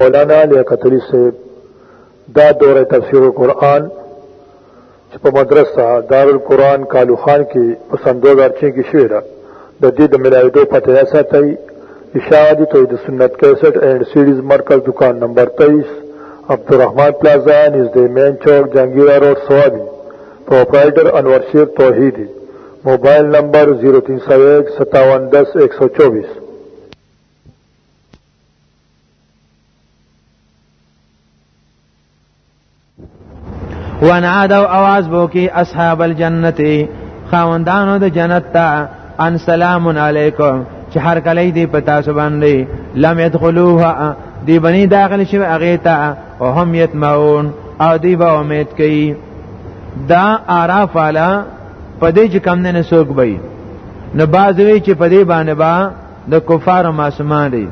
مولانا علی قطری سے دا دور تفسیر قرآن چې په مدرسه دارالقرآن کالو خان کې په سن 2006 کې شوې ده د دې د ملایدو پته یا ساتي اشاعتی توحید سنت 61 اینڈ سیریز مرکز دکان نمبر 23 عبدالرحمن پلازا نزد مین چوک جنگیرہ روڈ سوابی پروپرائٹر انور شیر توحیدی موبایل نمبر 03015710124「ونادوا اواز بوکی اصحاب الجنت خاوندانو د جنت ته ان سلام علیکم چې هر کله دې پتا سو باندې لم يدخلوها دی بنی داخل شو هغه ته او هم یتمعون او دی به امید کوي دا عرفه په دې چې کم نه سوق بې نه بازوي چې په دې باندې با د کفار معصومان دي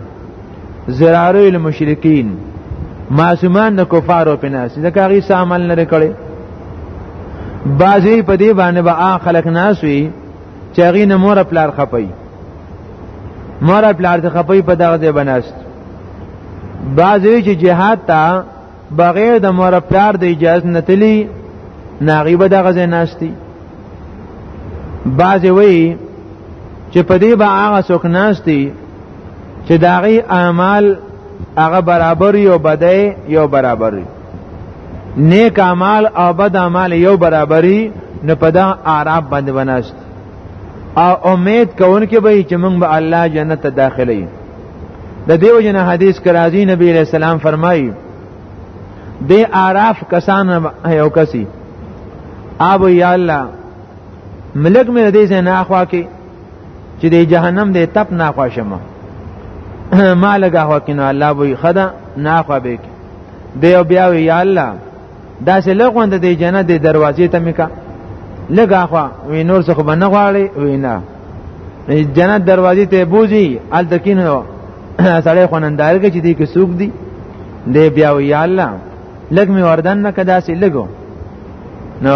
زرارو المشرکین معصومان د کفارو په ناس ځکه هغه سامان لري کړي بازوي په دې باندې با خلک ناس وي چې هغه نه مور پلار خپي مور پلار ته خپي په دغه ځای بناست بازوي چې جهاد ته بغیر د مور پلار د اجازه نتلی ناغي به دغه ځای ناشتي بعضې وایي چې په دې به هغه څوک ناشتي چې د هغې اعمال هغه برابر یو بدی یو برابر وي نیک اعمال او بد اعمال یو برابري نو په دا اعراب باندې بناشت او امید کوونکې به چې موږ به الله جنت ته داخلي د دیو جن حدیث کرازی نبی علیہ السلام فرمایي د اعراف کسان یو کسی ابو یا الله ملک مې دې ځای نه اخوا کې چې د جهنم د تپ نه اخوا شم ما لګه هو کې نو الله به خدا نه اخوا به کې دی بیا وی یا الله دا سه لغوند د جنت د دروازې ته میکا لګا خو وی نور څه خو بنه غواړي وینا جنت دروازې ته بوزي ال دکینو سړی خوندار کې چې دې کې سوق دي دې بیا وی الله لګ می وردن نه کدا سه لګو نو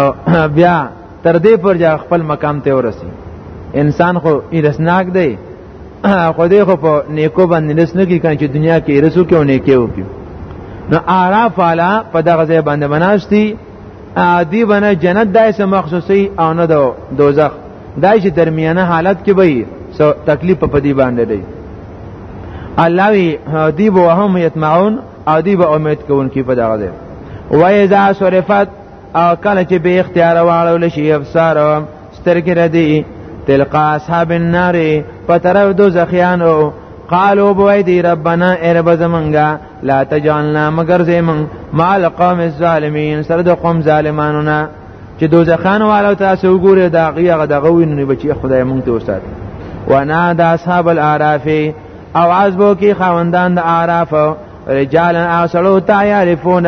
بیا تر دې پر ځای خپل مقام ته ورسی انسان خو ایرسناک دی خو دې خو په نیکو باندې لس نه کې کان چې دنیا کې رسو کې او نیکه وکي نو اعراف علا په دغه ځای باندې بناشتي عادي بنه جنت دایسه مخصوصي او نه دو دوزخ دای چې درمیانه حالت کې وي سو تکلیف په دې باندې دی الله وی دی به هم یتمعون عادی به امید کوونکی په دغه ځای وایذا صرفت او کله چې به اختیار واړول شي افسار سترګې ردی تلقا اصحاب النار په طرف دو زخیانو قالو بوی دی ربنا ارب زمنگا لا تجعلنا مگر زمن مال قوم الظالمین سر د قوم ظالمانو نه چې دوزخان والو تاسو وګوره دا غیغه دغه ویني بچي خدای مونږ ته وسات وانا د اصحاب الاعراف او عزبو کې خوندان د اعراف رجال اصلو تعرفون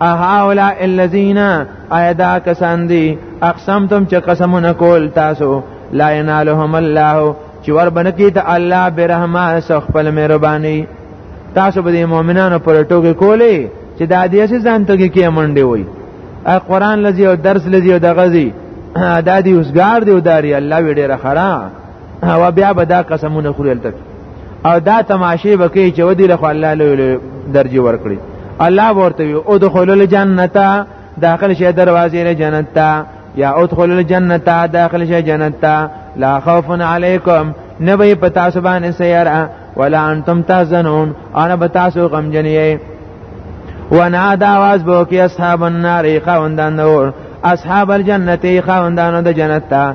اهاولا الذین ایدا کسان دی اقسمتم چې قسمونه کول تاسو لا ینالهم الله چې ور بنکی ته الله برحمه خپل مهرباني تاسو به مؤمنانو پر ټوګه کولې چې دا دې څه ځان ته کې منډي وای ا قران لذي او درس لذي او دغزي دا دې اوسګار دی او داري الله وی ډیره خراب او بیا به دا قسمونه خوري هلته او دا تماشې به کوي چې ودی له الله له درجه ورکړي الله ورته وي او دخول الجنت داخل شي دروازې له جنت ته یا ادخل الجنت داخل شي جنت ته لا خوف علیکم نه به پتا سبحان سیرا ولا انتم تحزنون انا بتاسو غم جنې ونا دا आवाज بو کې اصحاب النار خوندان نور اصحاب الجنت خوندانو د جنت ته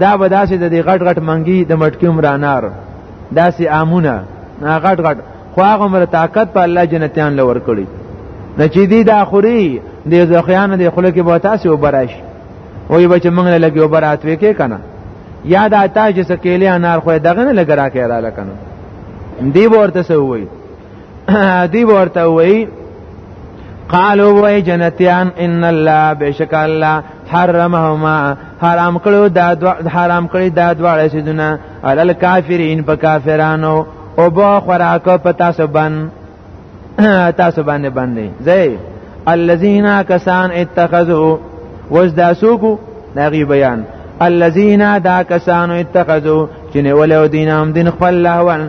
دا به داسې د دې غټ غټ منګي د مټکی عمرانار داسې امونه غټ غټ خو هغه عمر طاقت په الله جنتیان لور کړی نه چې دی د اخوري د ځخیان د خلک به تاسو وبراش وای بچ موږ نه لګي وبرات وکې کنه یا دا تاج سکیلی انار خو دغه نه لګرا کې را لکنه دی ورته سوې دی ورته وای قالو وای جنتیان ان الله بشک الله حرمهما حرام کړو دا دو حرام کړی دا دواړه سيزونه علل کافرین په کافرانو او با خوراک په تاسو باندې تاسو باندې باندې زي الذين کسان اتخذوا وزداسوکو داغي بیان الذين دا کسانو اتخذوا چې ولو دینام دین خپل لهوان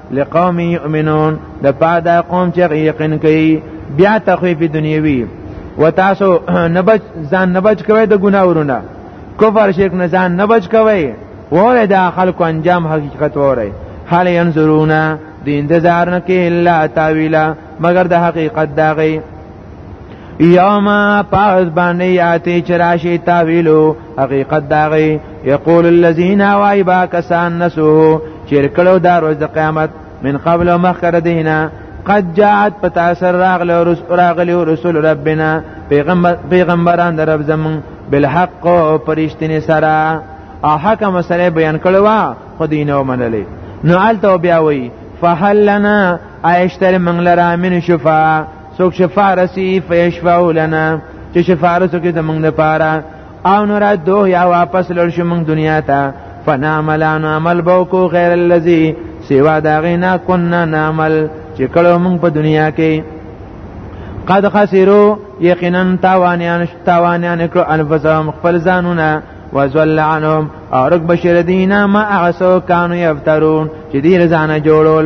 لقوم یؤمنون د پاده قوم چې یقین کوي بیا تخویف دنیوی و تاسو نبچ ځان نبچ کوي د ګناورونه کفر شرک نه ځان نبچ کوي وره د خلکو انجام حقیقت وره حال ينظرون د انتظار نه کې الا تاویلا مگر د حقیقت داغي یوم پاوز باندې یاتی چراشی تاویلو حقیقت داغی یقول الذین وای با کسان نسو چیر کلو دا روز د قیامت من قبل و مخکر دینا قد جاعت په تاثر راغلو رسول راغلو رسول ربنا پیغمبر پیغمبران در رب زمون بالحق او پرشتنی سره او حق مسله بیان کړو خو دینو منلې نو آلته بیا وی فهل لنا ایشتر منګل را من شفا څوک شفارسی فیشفعو لنا چې شفارسو کې زمونږ د پاره او نور دوه یا واپس لړ شو مونږ دنیا ته فنعمل ان عمل بوکو غیر الذی سوا دا غینا کنا نعمل چې کلو مونږ په دنیا کې قد خسرو یقینا تاوانیان تاوانیان کړو انفسهم خپل ځانونه وزل عنهم او رک بشر دینا ما اعسو کانو یفترون چې دې رزانه جوړول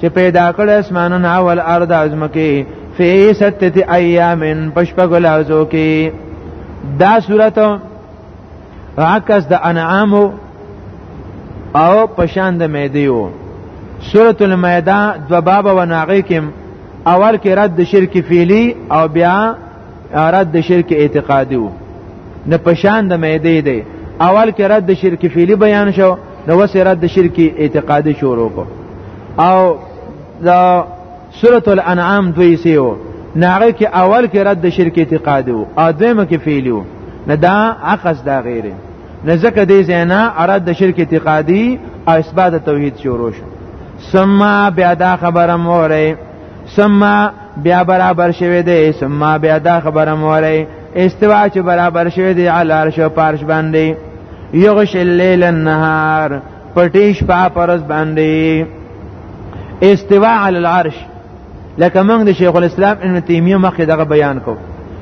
چې پیدا کړ اسمانونه او الارض ازمکه فی ستت ایامن پشپغل ازو کې دا صورت عکس د انعام او پشان د میدیو سورۃ المائده دو باب و ناغیکم اول کې رد شرک فعلی او بیا رد د شرک اعتقادي وو نه پشان د مېدې دی اول کې رد د شرک فعلی بیان شو نو وس رد د شرک اعتقادي شروع کو او دا سورۃ الانعام دوی سیو ناغه کې اول کې رد د شرک اعتقادي وو او دویمه کې فعلی وو نه دا عقص دا غیره نه ځکه دې زینا رد د شرک اعتقادي او اثبات توحید شروع شو ثم بیا دا خبره موره ثم بیا برابر شوی دی ثم بیا دا خبره مولی استوا چې برابر شوی دی علی عرش او پارش باندې یغش الليل النهار پټیش په پرز باندې استوا علی العرش لکه موږ د شیخ الاسلام ابن تیمیه مخکې دغه بیان کو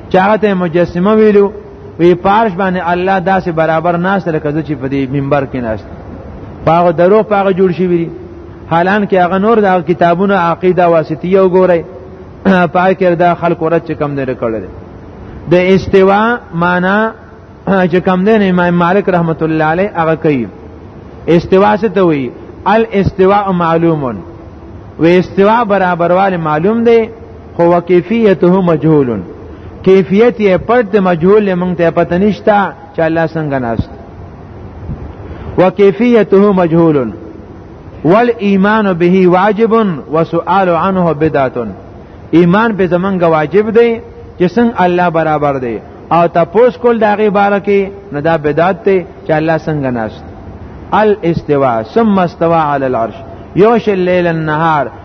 چاغه مجسمه ویلو وی پارش باندې الله داسې برابر ناس لکه چې په دې منبر کې ناست پاغه درو پاغه جوړ شي وی حالان کې هغه نور د کتابونو عقیده واسطیه وګورئ پای کې دا خلق ورته کم نه کړل د استوا معنا چې کم دین امام مالک رحمت الله علیه هغه کوي استوا څه ته وی الاستواء معلوم و استوا برابرواله معلوم دی خو وکیفیته مجهول کیفیت یې پرد مجهول مونږ ته پته نشته چې الله څنګه ناست وکیفیته مجهول والایمان به واجب وسؤال عنه بدعه ایمان به زمونږ واجب دی چې څنګه الله برابر دی او تاسو کول دغه باره کې نه دا بدعت دی چې الله څنګه ناست الاستواء ثم استوى على العرش يغشي الليل النهار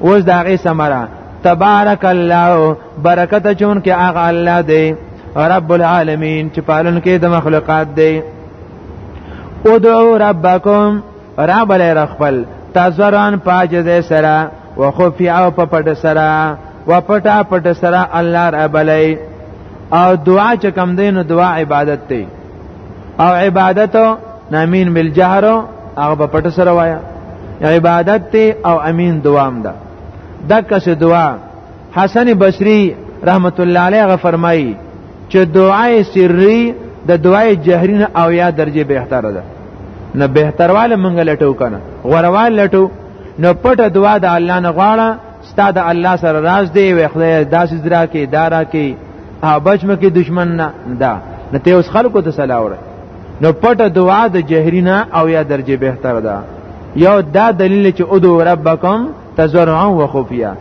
اوس دا غي سمرا تبارک الله برکت چون کې هغه الله دی رب العالمین چې پالن کې د مخلوقات دی ادعو ربکم رب الرخبل تزران پاجز سره وخفی او په پټ سره و پټا پټ سره الله رب لای او دعا چې کم دین دعا عبادت دی او عبادت نامین بالجهر هغه په پټ سره وایا عبادت ته او امین دوام ده دکه سه دعا حسن بصری رحمت الله علیه غ فرمایي چې دعای سری د دعای جهری نه او یا درجه بهتره ده نه بهترواله مونږ لټو کنه غورواله لټو نو پټه دعا د الله نه غواړه ستا د الله سره راز دی وی خدای داسې درا کې دارا کې ها بچم کې دشمن نه دا نه ته اوس خلکو ته سلا وره نو پټه دعا د جهرینا او یا درجه بهتر ده یو دا دلیل چې ادو ربکم تزرعا و خفیا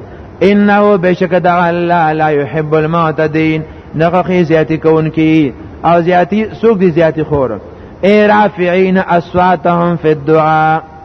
انه بشک د الله لا يحب المعتدين نغخي زیاتی کون کی او زیاتی سوق دی زیاتی خور اے رافعین اصواتهم فی الدعاء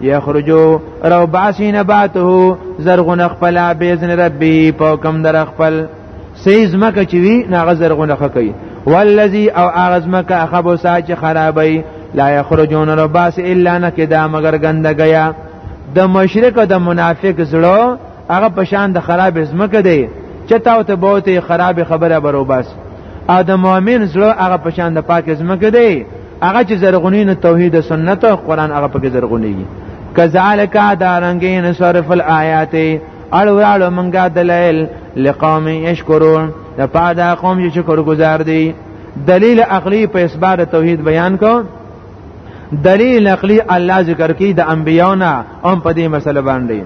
یخرجو رو باسی نباتو زرغون خپل بیزن ربی په حکم در خپل سیز مکه چې وی ناغه زرغون خکې والذي او اغز مکه اخبو ساج خرابې لا یخرجون رو باس الا نکدا مگر ګندګیا د مشرک او د منافق زړه هغه پشان د خراب ازمکه دی چې تاو ته بوته خراب خبره برو بس او د مؤمن زړه هغه پشان د پاک ازمکه دی هغه چې زرغونین توحید او سنت او قران هغه پکې زرغونیږي کذالک دارنګین صرف الایات اړوړو منګه دلایل لقوم یشکرون د پاده قوم چې شکر گزار دي دلیل عقلی په اثبات توحید بیان کو دلیل عقلی الله ذکر کی د انبیاونا هم په دې مسله باندې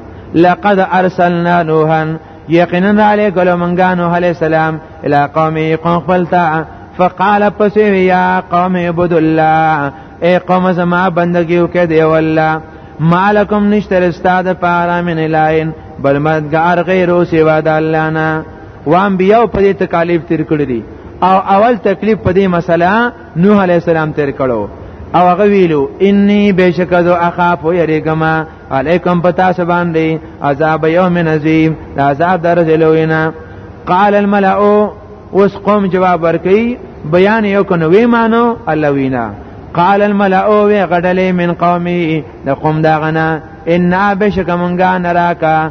لقد ارسلنا نوحا یقینا علی کلو منګا نوح علی السلام الی قومه قوم خپلتا فقال پس یا قوم عبد الله ای قوم زما بندگیو کې دی والله مالکم نشتر استاد پارا من الین بل مدګار غیر او سوا د الله نه وان بیاو په دې تکالیف تیر کړی دي او اول تکلیف په دې مسله نوح علی السلام تیر کړو او هغه ویلو انی بشکذو اخاف یریګما علیکم پتا سبان دی عذاب یوم عظیم دا عذاب درځلوینا قال الملأ اوس قوم جواب ورکي بیان یو کنو وی مانو الله وینا قال الملأ وی غډلې من قومي د قوم دا غنا ان بشک مونږه نراکا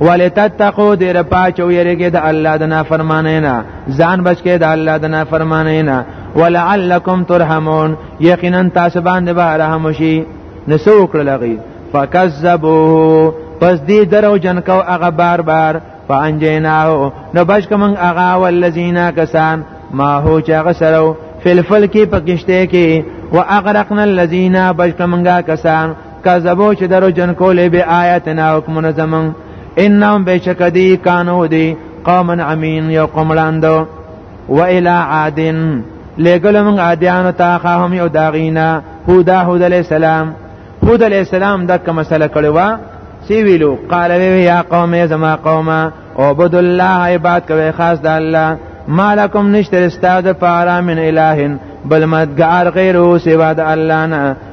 ولتتقو دیر پاچو یریګه د الله د نافرمانی نه ځان بچی د الله د نافرمانی نه ولعلکم ترحمون یقینا تاسو باندې به رحم شي نسو کړل غي فکذبوه پس دی درو جن کو هغه بار بار فانجیناه نو بچ کوم هغه ولذین کسان ما هو چې هغه سره فلفل کې پکشته کې واغرقنا الذين بچ کوم هغه کسان کذبو چې درو جن کولې به آیاتنا حکمونه زمون انهم بشکدی کانو دی قومن امین یو قوم لاندو و الی عادن لګل من عادیانو تا خهم یو داغینا هودا هود علی السلام هود علی السلام دغه مسله کړي وا سی ویلو قال وی یا قوم زما قومه عبد الله عباد کوي خاص د الله مالکم نشتر استاد پارا من الہن بل مدگار غیر او سوا د الله نه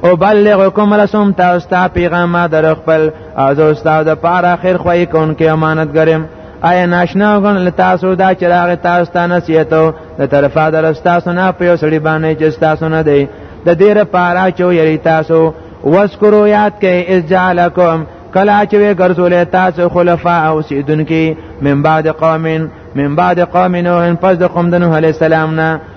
او بلغکم رسوم تاسو ته پیغام در خپل او زه استاد د پاره خیر خوې کون کې امانت ګرم آیا ناشنا غن لتاسو دا چراغ تاسو ته نصیحتو د طرفه در تاسو نه په سړي باندې چې تاسو نه دی د دې لپاره چې یری تاسو وذکرو یاد کې اذ جعلکم کلا چې وی ګرځولې تاسو خلفاء او سیدونکو من بعد قومین من بعد قوم نوح پس د قوم د نوح علی السلام نه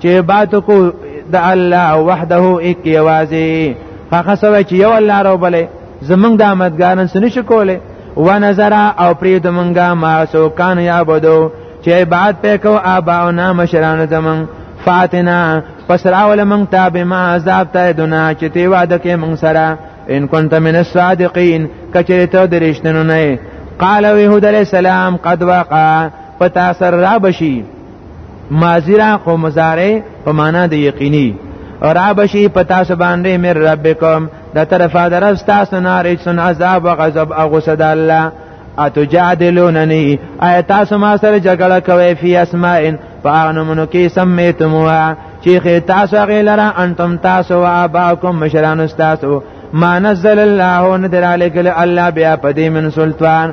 چې عبادت کو د الله وحده یک یوازې هغه سره چې یو الله رو بلې زمونږ د امدګارن سن شي کوله و نظر او پری د مونږه ما سو کان یا بدو چې عبادت په کو ابا او نام شران زمون فاتنا پس راول مونږ ته به ما عذاب ته دنا چې تی وعده کې مونږ سره ان كنت من الصادقين کچره ته درشتنو نه قال ويهود عليه السلام قد وقع پتا سر را بشي ماضی را خو مضارع په معنا د یقیني را بشي په تاسو باندې مر ربکم د طرفه درف تاسو نه رجسن عذاب او غضب او غصه د الله اتجادلوننی ایا تاسو ما سره جګړه کوي فی اسماء فاغنمونو کې سمیتموها چې تاسو غیلرا انتم تاسو و اباکم مشران تاسو ما نزل الله ندر علیکل الله بیا پدې من سلطان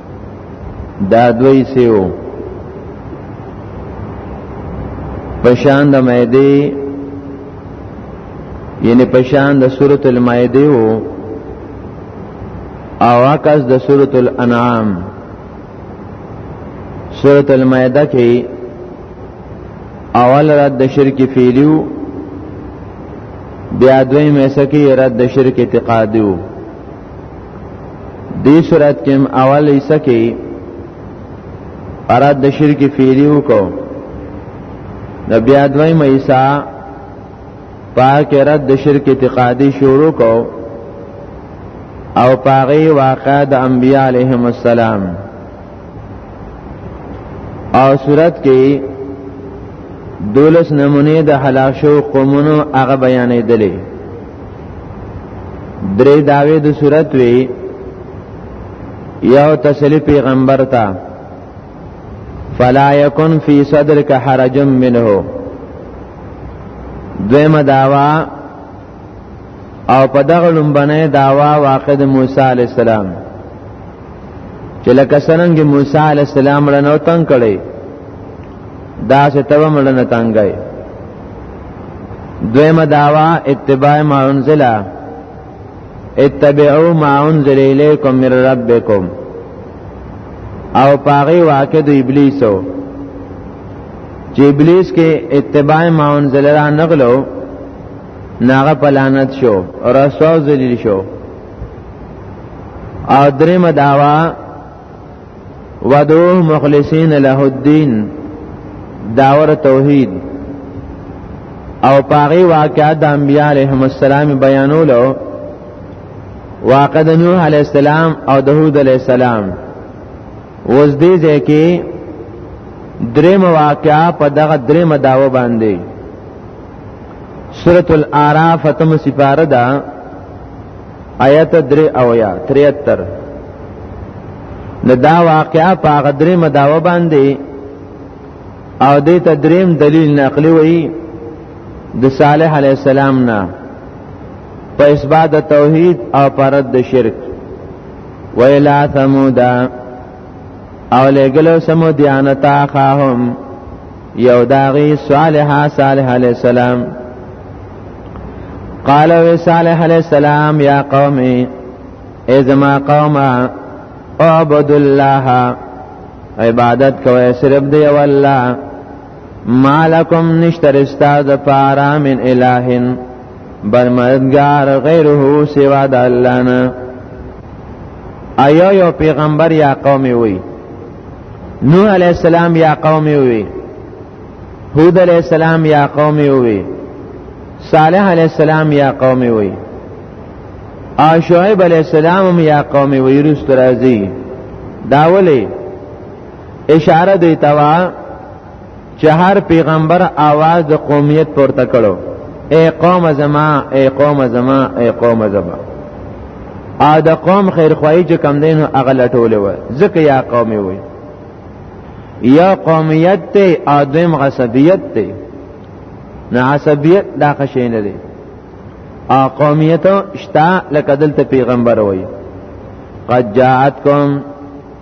دا دوی سیو پشان د مېدی یعنی پشان د سورۃ المائده او اواکس د سورۃ الانعام سورۃ المائده کې اول رد د شرک فعلیو بیا دوی مې سکی رد د شرک اعتقادیو دی صورت کې اول ایسه کې اراد د شرک فعلی وکاو نو بیا دوی مېسا پاک رد د شرک اعتقادي شروع کو او پاغي واقع د انبیاء علیهم السلام او صورت کې دولس نمونه د هلاک شو قومونو هغه بیانې دلې درې داوی د صورت وی یو تسلی پیغمبر تا فلا یکن فی صدرک حرج منه دویمه داوا او په دغه لومبنه داوا واقع د موسی علی السلام چې لکه څنګه موسی علی السلام رنو تنگ کړي دا چې تب مړنه تنگای دویمه داوا اتباع ما انزلا اتبعوا ما انزل الیکم من ربکم او پاغي واقع د ابلیسو چې ابلیس کې اتباع ما انزل را نغلو ناغه پلانت شو رسوا ذلیل شو او درې مداوا ودو مخلصین له الدین داور توحید او پاغي واقعات د انبیاء علیهم السلام بیانولو واقع د نوح علی السلام او داوود علی السلام وز دې ځکه درې مواقعا په دغه درې مداو باندې سورۃ الاعراف تم سپاره دا آیت 3 او یا 73 نو دا واقعا په غدرې مداوه باندې او دې ته دریم دلیل نقلی وایي د صالح علی السلام نه په اثبات توحید او پرد د شرک ویلا ثمودا او لګلو سمودیانتا خاهم یو داغي صالح صالح علی السلام قال و صالح علی السلام یا قومي ازما قوما اعبد الله عبادت کوي صرف دی او الله مالکم نشتر استاد پارا من الہن بل مددگار غیره سوا د الله نه ایا یو پیغمبر یا قوم وی نوح علی السلام یا قوم وی هود علی السلام یا قوم وی صالح علی السلام یا قوم وی او شعیب علی السلام یا قوم وی رست راځي داولی اشاره دی توا چې هر پیغمبر आवाज د قومیت پورته کړو اے قوم زما اے قوم زما اے قوم زما ا د قوم خیر خوای چې کم دین هغه لټول و ځکه یا قوم وي یا قومیت ته ادم غصبیت ته نه عصبیت دا خشین دی ا قومیت شتا لکه دلته پیغمبر وای قد جاءتکم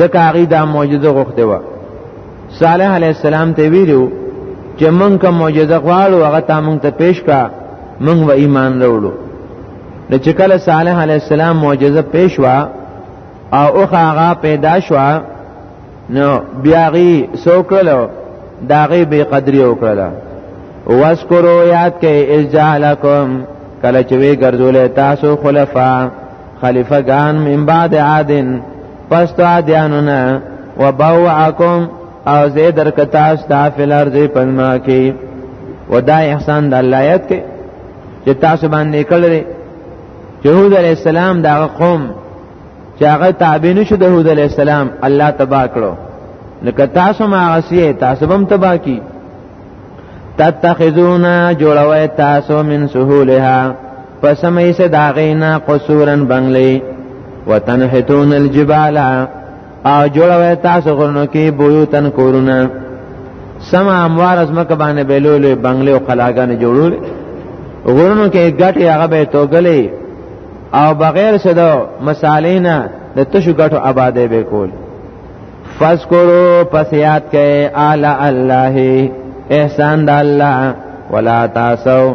ځکه هغه دا معجزه غوښته و صالح علی السلام ته ویلو چې مونږ کوم معجزه غواړو هغه تا مونږ ته پیش کا مونږ و ایمان وروړو د چې کله صالح علی السلام معجزه پیش وا او اوخ هغه پیدا شو نو بیا غي سوکلو دا غي به قدرې وکړه واسکرو یاد کې اجالکم کله چې وی ګرځولې تاسو خلفا خلیفہ گان من بعد عادن پس تو عادیانو نه وبوعکم او زه در کتا استا فل ارض پنما کی ودا احسان د الله یت کې چې تاسو باندې کړل یهود علی السلام دا قوم چې هغه تابع نشو د یهود علی السلام الله تبا کړو لکه تاسو ما غسیه تاسو هم تبا کی تتخذون جوړوي تاسو من سهولها پس مې سه دا غینا قصورن بنگلې وتنحتون الجبال او جوړوي تاسو غرونو کې بویوتن کورونه سم اموار از مکه باندې بیلولې بنگلې او قلاګانې جوړول غرونو کې ګټي هغه به توګلې او بغیر څه د مسالینه د تشو ګټو آبادې به کول فذكروا پس یاد کئ اعلی الله احسان د الله ولا تاسو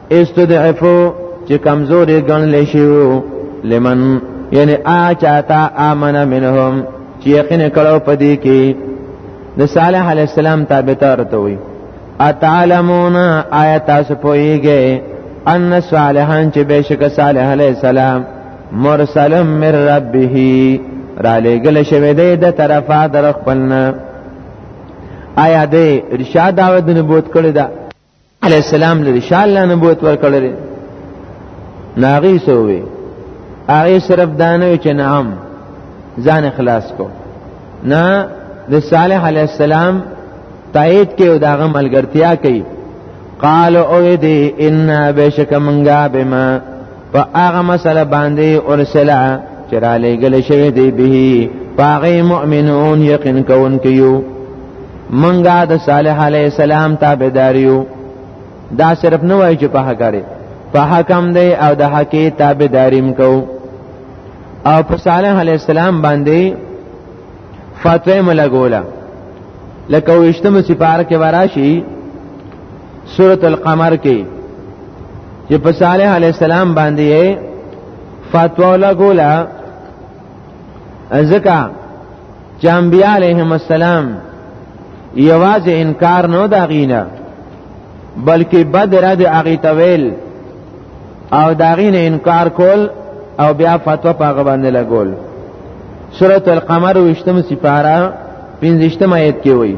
استدعفو چې کمزورې ګڼل شي لمن یعنی اچاتا امن منهم چې یقین کړو پدې کې د صالح علی السلام تابعدار ته وي اتعلمون آیات تاسو پوهیږئ ان صالحان چې بشک صالح علی السلام مرسل من ربه را لګل شوی دی د طرفه در خپلنا آیا دې ارشاد او د نبوت کړی دا علی السلام لري شاء الله نبوت ورکړل ناغي سووي هغه صرف دانه چې نعم ځان خلاص کو نه د صالح علی السلام تایید کې او داغه ملګرتیا کوي قال او دې ان بشک منګا بما په هغه مسله باندې ارسلا چې را لېږل شوی دی به پاغه مؤمنون یقین کون کیو منګه د صالح علی السلام تابعداریو دا صرف نه وای چې په حق لري په حکم دی او د حق تابعداریم کو او په صالح علی السلام باندې فتوی ملګوله لکه وشتمه سپار کې وراشي سورۃ القمر کې چې په صالح علی السلام باندې فتوا لګولا ځکه چې انبیاء علیهم السلام یوازې انکار نه دا غینه بلکې بد رد هغه تویل او دا غینه انکار کول او بیا فتوا په هغه باندې لګول سورۃ القمر وشتم سپارا 15 آیت کې وایي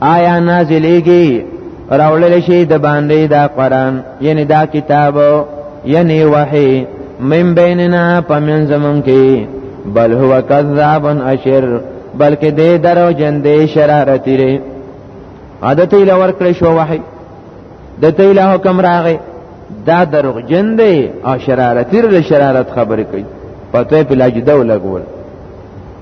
آیا نازلېږي راولل شي د باندې دا قران یعنی دا کتاب یعنی وحی من بیننا پمن زمون کې بل هو کذاب اشر بلکې دې درو جن دې شرارت لري عادت یې لور کړی شو وحی د تیله حکم راغی دا دروغ جن دی او شرارت لري شرارت خبرې کوي پته په لاجده ولګول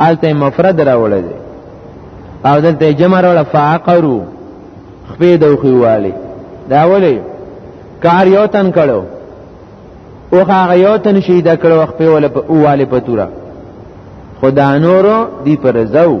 الته مفرد راوړل دي او دلته جمع راوړل فعقرو خپې دوخي والی دا ولې کار یو تن کړو او هغه یو تن شهید کړو خپې ول په والی په توره خدا نورو دی پر زو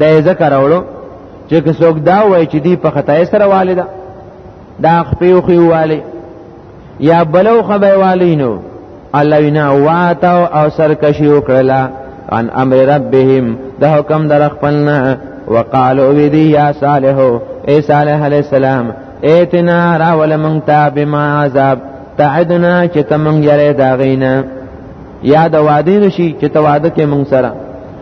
دا ذکر اورو چې څوک دا وای چې دی په خدای سره والده دا خپیو خو والی یا بلو خبر والی نو الله وینا واتو او سرکشی وکړه عن امر ربهم د حکم در خپلنا وقالو وی دی یا صالح ای صالح علیہ السلام ایتنا را ول من تاب ما عذاب تعدنا چې تمنګ یری دا غینا یا د وادي نشي چې ته واده کې مونږ سره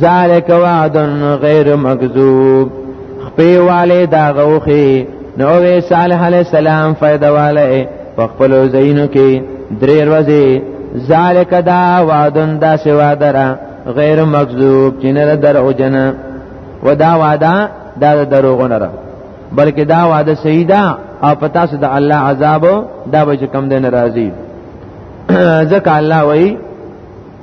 ذالک وعد غیر مکذوب خپې والے دا غوخي نو وی صالح علی السلام فائدہ والے په خپل زینو کې درې ورځې ذالک دا وعدن دا سوا درا غیر مکذوب چې نه درو جن ودا وعده دا دروغ نه بلکې دا وعده صحیح ده او پتا سو د الله عذاب دا به کم دین راضی ځکه الله وایي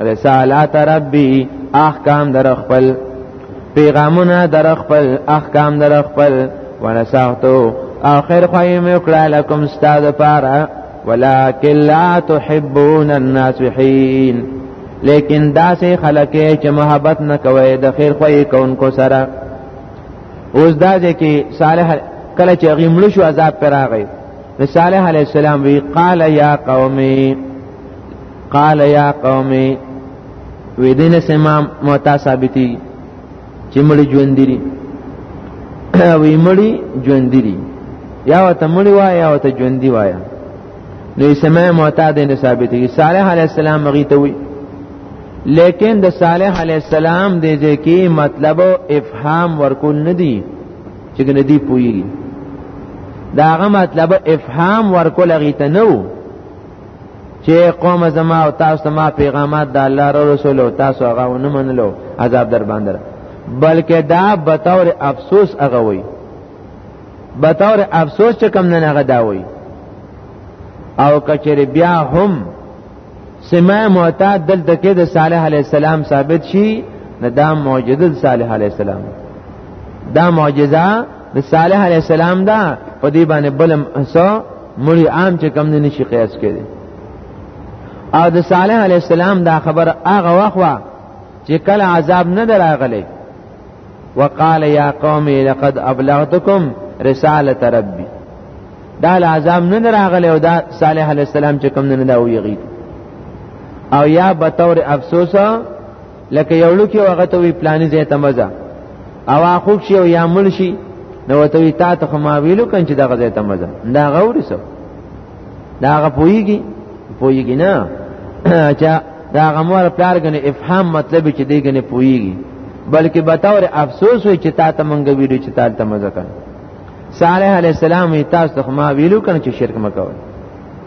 رسالات ربی احکام در خپل پیغامونه در خپل احکام در خپل ونسحتو اخر خواهی میکلا لکم ستاد پارا ولكن لا تحبون الناصحين لیکن داسې خلک چې محبت نه کوي د خیر خوې کوونکو سره اوس دا چې صالح کله چې غیمل شو عذاب پر راغی صالح علی السلام وی قال یا قومي قال یا قوم وی دین سما موتا ثابتی چې مړي ژوند دي وی مړي ژوند دي یا وته مړي وای یا وته ژوند دی وای نو سما موتا دین ثابتی صالح علی السلام مغی ته وی لیکن د صالح علی السلام د ځکه مطلب او افهام ورکول ندی چې ندی پویږي داغه مطلب افهام ورکول غیته نو چې قوم زما او تاسو ما پیغامات د الله رسول او تاسو هغه ونه منلو عذاب در باندې بلکې دا به تور افسوس هغه وي به تور افسوس چې کم نه هغه دا وي او کچری بیا هم سماع معتاد دلته کې د صالح علی السلام ثابت شي نه دا معجزه صالح علی السلام دا معجزه د صالح علی السلام دا په دې باندې بلم سو مړی عام چې کم نه نشي قیاس کړي او د صالح علی السلام دا خبر هغه وخوا چې کله عذاب نه دراغلی وقال یا قوم لقد ابلغتکم رسالت ربی دا عذاب نه دراغلی او دا صالح علی السلام چې کم نه دا ویږي او یا بطور افسوسه لکه یو لوکی هغه ته وی پلاني ځای ته مزه او اخوب شي او یا مل شي نو ته وی تا ته خو ما ویلو کن چې دغه ځای ته مزه دا غوري سو دا هغه پویږي پویږي نه چې دا هغه مور پلار غني افهام مطلب چې دی غني پویږي بلکې به تور افسوس وي چې تا ته مونږ ویلو چې تا ته مزه کړ صالح علی السلام تاسو ته ما ویلو کړ چې شرک مکوئ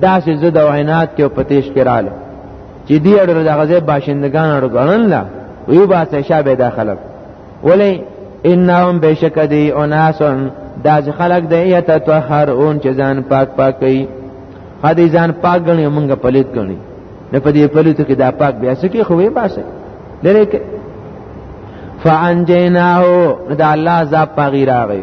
داسې زه د وینات کې په تیش کې رااله چې دی اړه د غزې باشندگان اړه غنن لا ویو با څه شابه داخله ولی انهم بشکدی اناسن داس خلق د ایت طهرون چې ځان پاک پاک کوي هدي ځان پاک غني مونږه پلیت غني نه په دې پلیت کې دا پاک بیا څه کې خوې باسه لره فانجیناه دا الله عذاب پغیراغی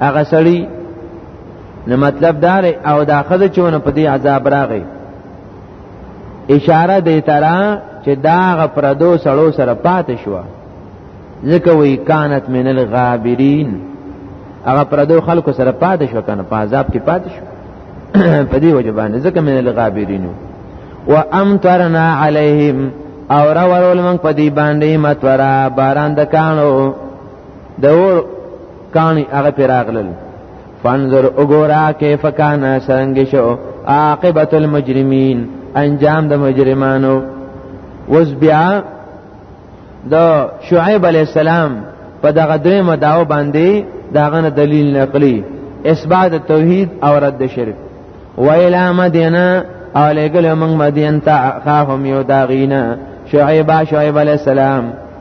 هغه سړی نو مطلب دار او دا خزه چونه په دې عذاب راغی اشاره دی ترا چې دا غ پردو سړو سره پاتې شو ځکه وی کانت من الغابرین هغه پردو خلکو سره پاتې شو کنه په عذاب کې پاتې شو په دې وجه باندې ځکه من الغابرین و امطرنا علیهم او را ورول من په دې باندې متورا باران د کانو د اور کانی هغه پیراغلل فانظر وګورا کیف کان سرنګ شو عاقبت المجرمین انجام د مجرمانو وز بیا د شعیب علی السلام په دغه دوی مداو باندې داغه دلیل نقلی اثبات توحید او رد شرک ویلا مدینه او لګل موږ مدین ته خاهم یو داغینا شعیب شعیب علی السلام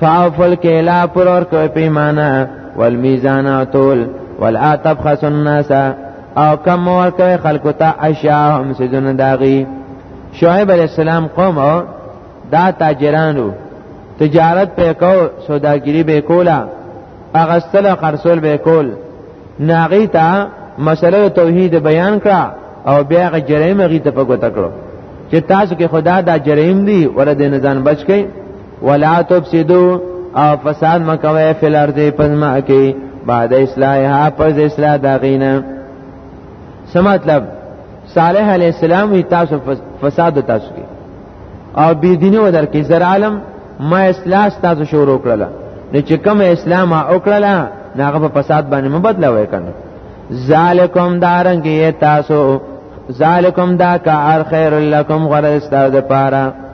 فافل کلا پر اور کوي پیمانه والمیزان طول ولا تبخس الناس او کم ور کوي خلق ته اشیاء هم سيزونه داغي شعیب علی السلام قوم او دا تاجرانو تجارت په کو سوداګری به کولا اغستل خرصول به کول ناغی ته مسله توحید بیان کړه او بیا غ جریم غی ته پګوت کړو چې تاسو کې خدا دا جریم دی ور د نزان بچ کئ ولا تفسدو او فساد مکوي فل ارض پزما کې بعد اصلاحها پس اصلاح دا غینه څه مطلب صالح علی السلام وی تاسو فساد تاسو کې او بی دینه ودر کې زر عالم ما اصلاح تاسو شروع کړل نو چې کوم اسلام او کړل هغه په فساد باندې مبدل وای کنه ذالکم دارنګ تاسو ذالکم دا کار خیر لکم غره استاد پاره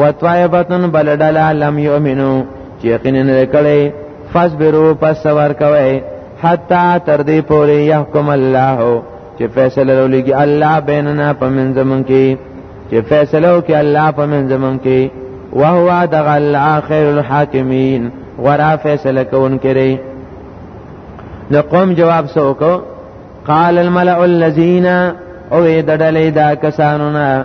وطائبتن بلدلا لم یؤمنو چې یقینا نه کړي فصبروا پس صبر کوي حتا تر دې پورې يحكم الله چې فیصله ولګي الله بیننا پمن زمون کې چې فیصله وکي الله پمن زمون کې وهو دغ الله خير الحاکمین ورا فیصله کون کړي نو قوم جواب سوکو قال الملأ الذين او دډلې دا کسانو نه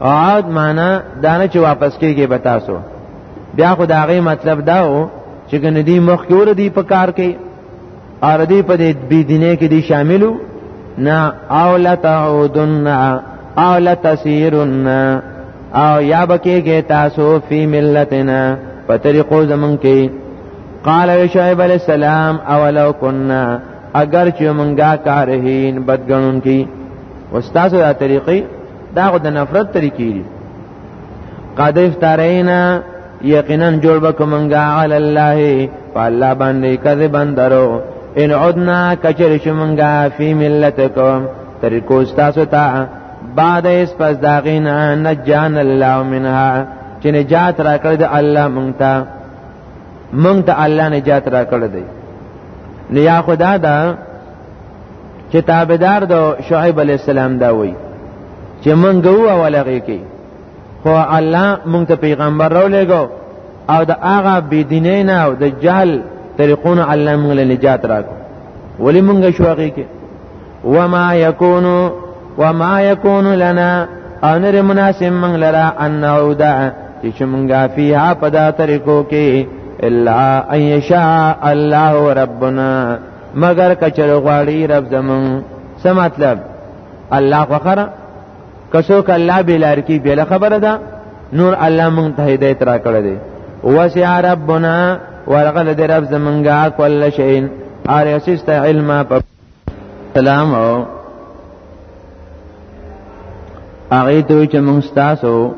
عاد معنا دانه چې واپس کیږي به تاسو بیا خو دا غي مطلب دا و چې کنه دی مخ کې ور دي په کار کې اور دی په دې بی دینه کې دي شاملو نا او لتعودن او لتسیرن او یا بکیږي تاسو فی ملتنا په طریقو زمون کې قال شعیب علیہ السلام اولو کنا اگر چې مونږه کارهین بدګنون کی واستاسو دا طریقې دا خو د نفرت طریقې دي قد افترینا یقینا جوړ بکمنګا علی الله فالله باندې کذ بندرو ان عدنا کچر شمنګا فی ملتکم طریقو تاسو ته بعد اس پس داغینا نجان الله منها چې نجات را کړ د الله مونږ ته مونږ ته الله نجات را کړ دی نیا خدا دا چې تابعدار د شعیب علی السلام دا وای چې مونږ وو ولغې کې خو الله مونږ ته پیغمبر راولېګو او د هغه بيدینې نه او د جهل طریقون الله مونږ له نجات راکو ولی مونږ شو هغه کې وما يكون وما يكون لنا انر مناسب مونږ لرا ان نعود چې مونږه فيها پدا طریقو کې الا ان يشاء الله ربنا مگر کچر غواړي رب زمون څه مطلب الله خوخره کسو ک الله بلار کی بل خبره ده نور الله مونږ ته هدایت را کړی دی وسع ربنا ورغل دی رب زمونږه کول شین ار اسست علم په سلام او هغه دوی چې مونږ تاسو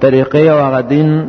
طریقې او غدین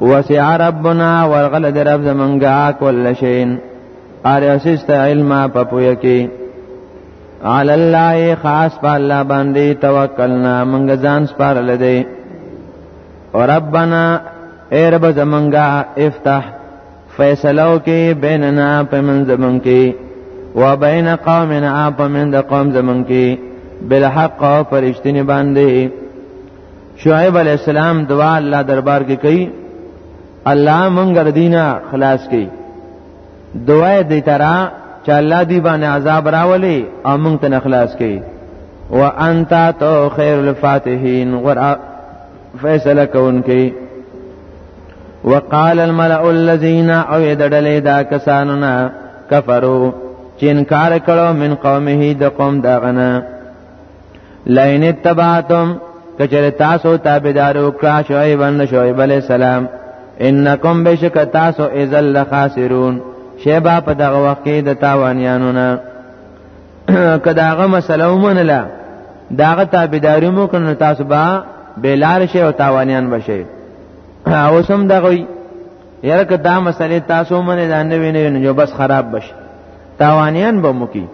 وسع ربنا ورغل در رب زمنګا کل شین ار اسست علم په پوی کی علی الله خاص په الله باندې توکلنا منګ ځان سپارل دی او ربنا اے رب زمنګا افتح فیصلو کې بیننا په من زمن کې و بین قومنا په من د قوم زمن کې بالحق او فرشتنی باندې شعیب علی السلام دعا الله دربار کې کوي الله مونږ ردینا خلاص کړي دعا دې ترا چې الله دې باندې عذاب راولي او مونږ ته خلاص کړي وانت تو خیر الفاتحین ور فیصله کوونکې وقال الملأ الذين او دډلې دا کسانو نه کفرو چې انکار کړو من قومه د قوم دغنه لئن تبعتم کچره تاسو تابعدارو کړه شعیب ان شعیب علی السلام انکم بشک تاسو ازل لخاسرون شیبا په دغه وخت کې د تاوانیانو نه کداغه مسله ومنله داغه تابعداري مو کنه تاسو با بلار شي او تاوانیان بشي اوسم دغه یاره که دا مسلې تاسو منه دا نه وینئ نو جو بس خراب بش تاوانیان به مو کی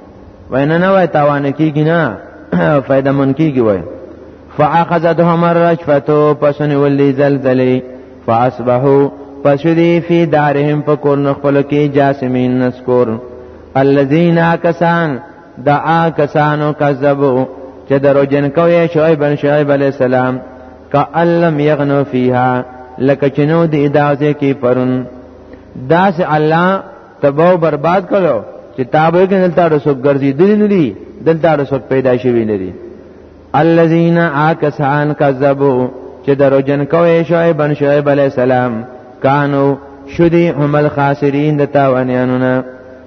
وینه نه وای تاوان کیږي نه فائدہ من کیږي وای فاخذتهم الرجفه پس ولي زلزله فاصبحوا پس دی فی دارهم په کور نخپل کې جاسمین نسکور الذين کسان دا آ کسانو کذبو چې درو جن کوي شعیب بن شعیب علی السلام کألم یغنو فیها لکه چنو د ادازه کې پرون داس الله تباو برباد کړو چې تابو کې دلته رسوک ګرځي دلی ندي دلته رسوک پیدا شوی ندي الذين عاكسان كذبوا چې دروجن کوي شعیب بن شعیب علی السلام کانو شدی هم الخاسرین د تاوانیانونه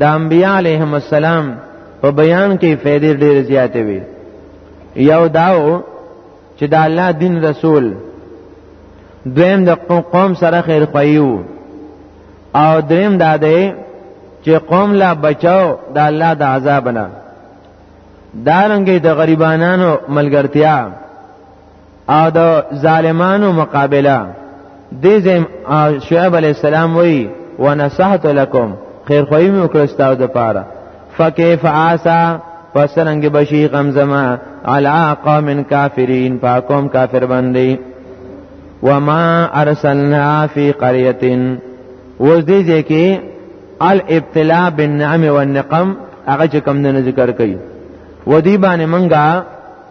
د انبیاء علیهم السلام په بیان کې فائدې ډېر زیاتې وي یو داو چې د الله دین رسول دویم د قوم سره خیر خوایو او دریم دا دی چې قوم لا بچاو د الله د عذاب نه دارنګې د غریبانو ملګرتیا او د ظالمانو مقابله دې زم شعیب علی السلام وی ونصحت لكم خیر خوې مې وکړ ستاسو د پاره فكيف عسى پسرنګ بشي غم زما علا قوم کافرین پاکوم کافر باندې وما ارسلنا فی قريه وز دې ځکه الابتلاء بالنعم والنقم هغه کوم نه ذکر کوي ودی باندې منګه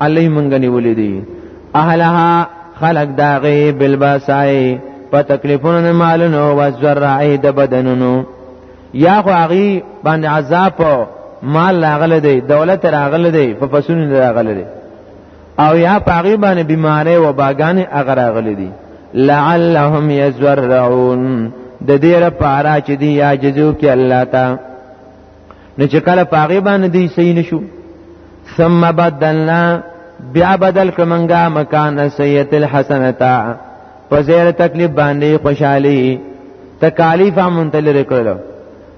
علی منګ نیولې دي اهلها خلق داغه بالباسای په تکلیفونو مالونو او زرعی د بدنونو یا خو هغه باندې عذاب مال راغله دی دولت راغله دی په پسونو راغله دی او یا پاغي باندې بیماری و باغانې اگر راغله دی لعلهم یزرعون د دې لپاره چې دی عاجزو کې الله تعالی نو چې کله پاغه باندې دی صحیح نشو ثم بدلنا بیا بدل کمنګا مکان سیئت الحسنتا په زیر تکلیف باندې خوشحالي تکالیف هم منتلر کړل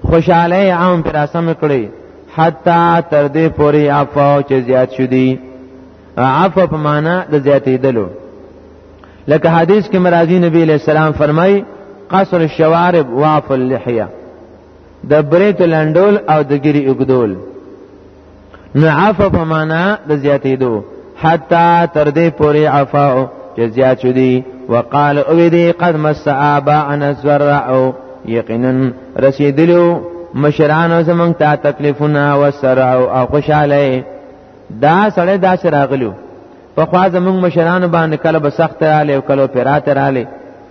خوشحالي عام پر اسم کړی حتا تر دې پوري عفو چې زیات شدي عفو په معنا د زیاتې دلو لکه حدیث کې مرادی نبی علیہ السلام فرمای قصر الشوارب وعفو اللحیه د بریت لندول او د ګری وګدول نو عفا په معنا د زیاتېدو حتا تر دې پورې عفا او چې زیات شو دي وقال او دې قد مس ابا ان زرع او یقینا رسیدلو مشران زمنګ ته تکلیفونه او سرع او خوشاله دا سړی دا سره غلو په خوا زمنګ مشران باندې کله به سخت رااله او کله پیرات رااله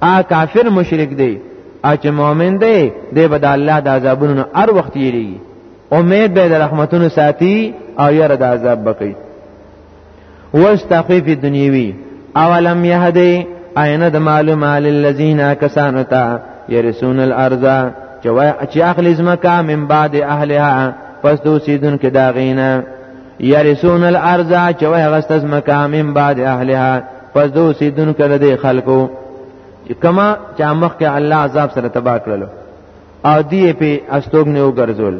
آ کافر مشرک دی او چې مؤمن دی دی به د الله د عذابونو نه هر وخت یریږي امید به د رحمتونو ساتي او یره د عذاب بکی واستخفی فی دنیوی اولم یهدی اینه د معلومه للذین کسانو ته یرسون الارض چې اخلی زمکا من بعد اهلها پس دوسیدون کې داغینه یارسون الارض چوه غست از مکامن بعد اهلها پس دو سیدن کړه د خلکو کما چې مخ کې الله عذاب سره تبا کړلو او دی په استوګ نه وګرځول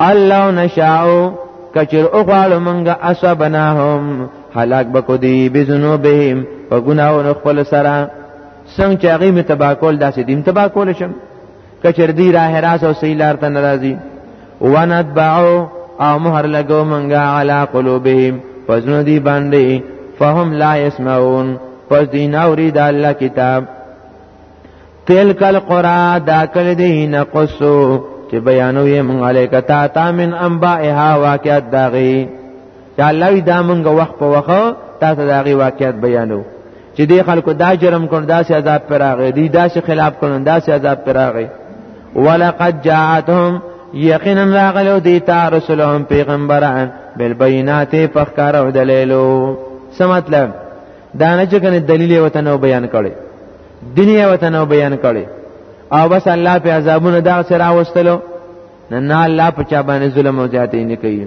الله نشاو کچر او غالو منګه اسبناهم هلاک بکو دی بذنوبهم په ګناو خپل سره څنګه چې هغه متبا کول داسې دین تبا کول شم کچر دی راه راس او صحیح لار ته ناراضي ونتبعو او مهر لګو منګه علی قلوبهم پزنو دی باندې فهم لا يسمعون پس دی ناوری د الله کتاب تلک القرى دا کل دی نقصو چې بیانو یې مونږ علیک تا تا من انبائها واقعات داغي چې الله دا مونږ وخت په وخت تاسو داغي واقعات بیانو چې دې خلکو دا جرم کړ دا سي عذاب پر راغی دی دا سي خلاف کړ دا سي عذاب پر راغی ولقد جاءتهم یقینا راغلو دیتا رسولهم پیغمبران بالبینات فخکارو دلیلو څه مطلب دا نه چې کنه دلیل وته نو بیان کړي دنیا وته نو بیان کړي او بس الله په عذابونو دا سره واستلو نه نه الله په چا باندې ظلم او زیاتې نه کوي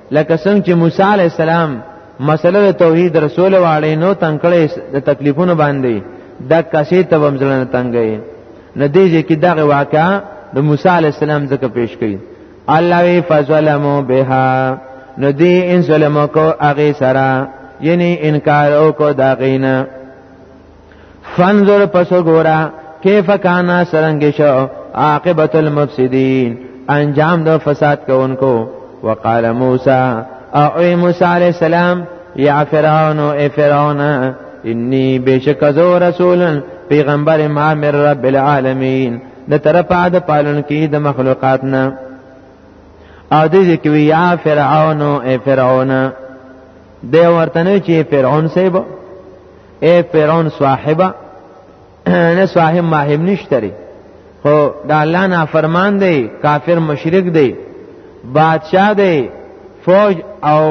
لکه څنګه چې موسی علی السلام مسله توحید رسول واړې نو تنکړې د تکلیفونو باندې د کسې ته ومزلنه تنګې نه دیږي کې دغه واقعا د موسی علی السلام ځکه پیش کړي الله وی فظلمو بها نو دی ان ظلم کو اغه سرا یعنی انکار او کو داغینا فانظر پس ګورا کیف کانا سرنګ شو عاقبت المفسدين انجام د فساد کوونکو وقال موسی او موسی علیہ السلام یا فرعون او فرعون انی بشک ذو رسول پیغمبر ما من رب العالمین د طرفه د پالن کی د مخلوقات نه او دې کې یا فرعون او فرعون دی ورته نه چې فرعون سیبو اے فرعون صاحبہ نه صاحب ماهم نشتري خو دا الله نه فرمان دی کافر مشرک دی بادشاہ دی فوج او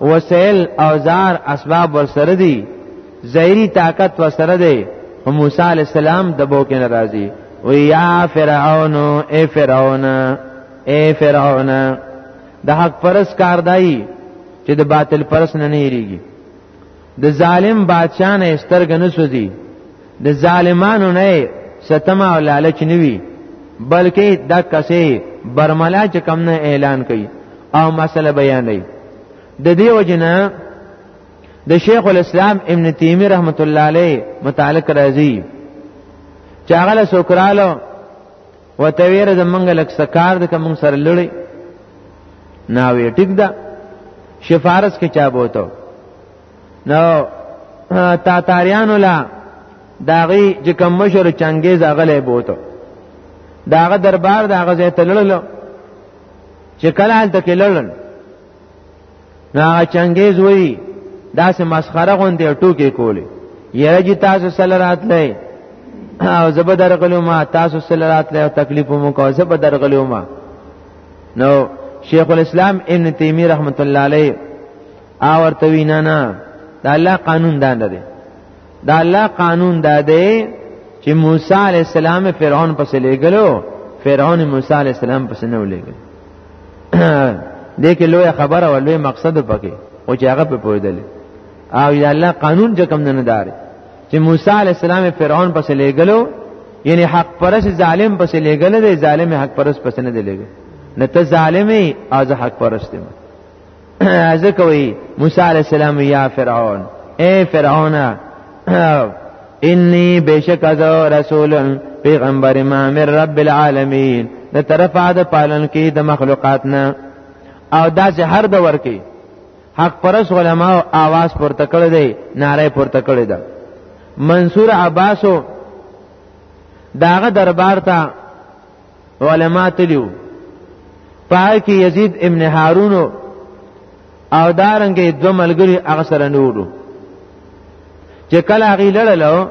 وسیل اوزار اسباب ورسره دي ظاهري طاقت ورسره دی موسی علی السلام د بو کې ناراضي و یا فرعون اے فرعون اے فرعون د حق پرس کار دی چې د باطل پرس نه نه یریږي د ظالم بادشاہ نه سترګ نه سوځي د ظالمانو نه ستما او لالچ نوي بلکې دا کسې برملا چې کم نه اعلان کوي او مسله بیانوي د دې وجنه د شیخ الاسلام ابن تیمی رحمت الله علیه متعلق راځي چې هغه سوکرالو وته ویره د منګه لک سکار د کوم سره لړی نه وی ټیک ده شفارس کې چا بوته نو تاتاریانو لا داغي چې کوم مشر چنګیز اغلې بوته داغه دربار داغه زه تللل چې کله هلته کې لړل نا چنګیز وی دا سه مسخره غوندې ټوکی کولی یره جی تاسو سره راتلې او زبر درغلو ما تاسو سره راتلې او تکلیف مو کو زبر درغلو ما نو شیخ الاسلام ابن تیمیه رحمت الله علیه او ورته وینا نه دا الله قانون دا نه دی دا الله قانون دا دی چې موسی علی السلام فرعون پسې لګلو فرعون موسی علی السلام پسې نه ولګلو دې کې لوی خبره او لوی مقصد پکې او چې هغه په پویدل او یا الله قانون چې کوم نه دار چې موسی علی السلام فرعون پسې لېګلو یعنی حق پرس ظالم پسې لېګل دی ظالم حق پرس پسې نه دی لېګل نه ته ظالمې او زه حق پرستم ځکه وی موسی علی السلام یا فرعون اے فرعون انی بشک از رسول پیغمبر ما من رب العالمین د طرف عاد پالن کې د مخلوقات نه او دا چې هر دور کې حق پرس علماء आवाज پورته کړی دی ناره پورته کړی ده منصور عباسو داغه دربار ته علما تلیو پای کې یزید ابن هارون او دارنګې دو ملګری هغه سره نورو چې کله هغه لړلو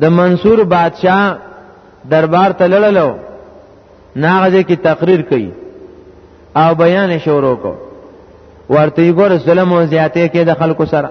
د منصور بادشاہ دربار ته لړلو ناغه کې تقریر کړي او بیان شروع کو ورته ګور ظلم او زیاتې کې د خلکو سره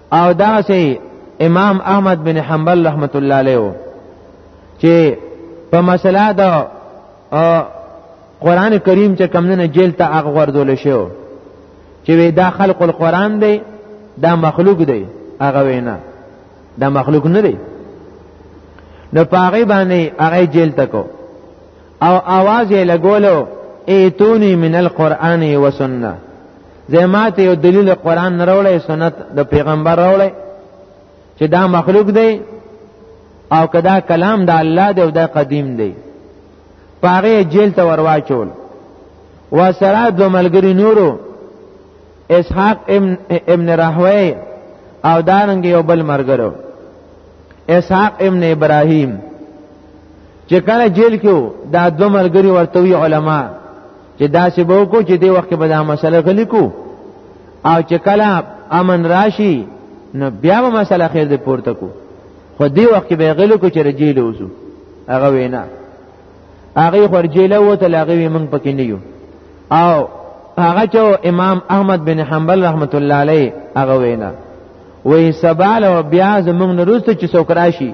او دا سي امام احمد بن حنبل رحمت الله علیه چې په مسله دا قران کریم چې کمونه جیل ته هغه ورزول شو چې دا خلق القرآن دی دا مخلوق دی هغه وینا دا مخلوق نه دی نو پاغي باندې هغه جیل تکو او आवाज یې لګولو ایتونی من القرآن و سنت زمات یو دلیل قران نه راولې سنت د پیغمبر راولې چې دا مخلوق دی او کدا کلام د الله دی او د قدیم دی پاره جیل ته ورواچول و سره د ملګری نورو اسحاق ابن ابن راهوی او دارنګ یو بل مرګرو اسحاق ابن ابراهیم چې کله جیل کې دا دو ملګری ورته وی علما چې دا څه به کو چې دی وخت به دا مسله غلی کو او چې کله امن راشي نو بیا به مسله خیر دې پورته کو خو دی وخت به غلی کو چې رجیل وسو هغه وینا هغه خرجیل وته لاغوي من پکې نه یو او هغه چې امام احمد بن حنبل رحمت الله علیه هغه وینا وې سبال او بیا زمونږ نرسته چې څوک راشي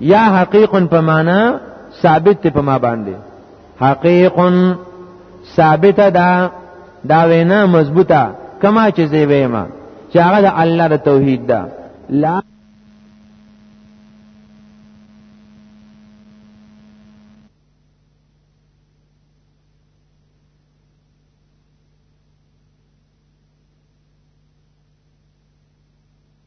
یا حقیقن په معنا ثابت ته په ما باندې حقیقن ثابت ده دا وینا مضبوطه کما چې زی ویما چې هغه د الله د توحید ده لا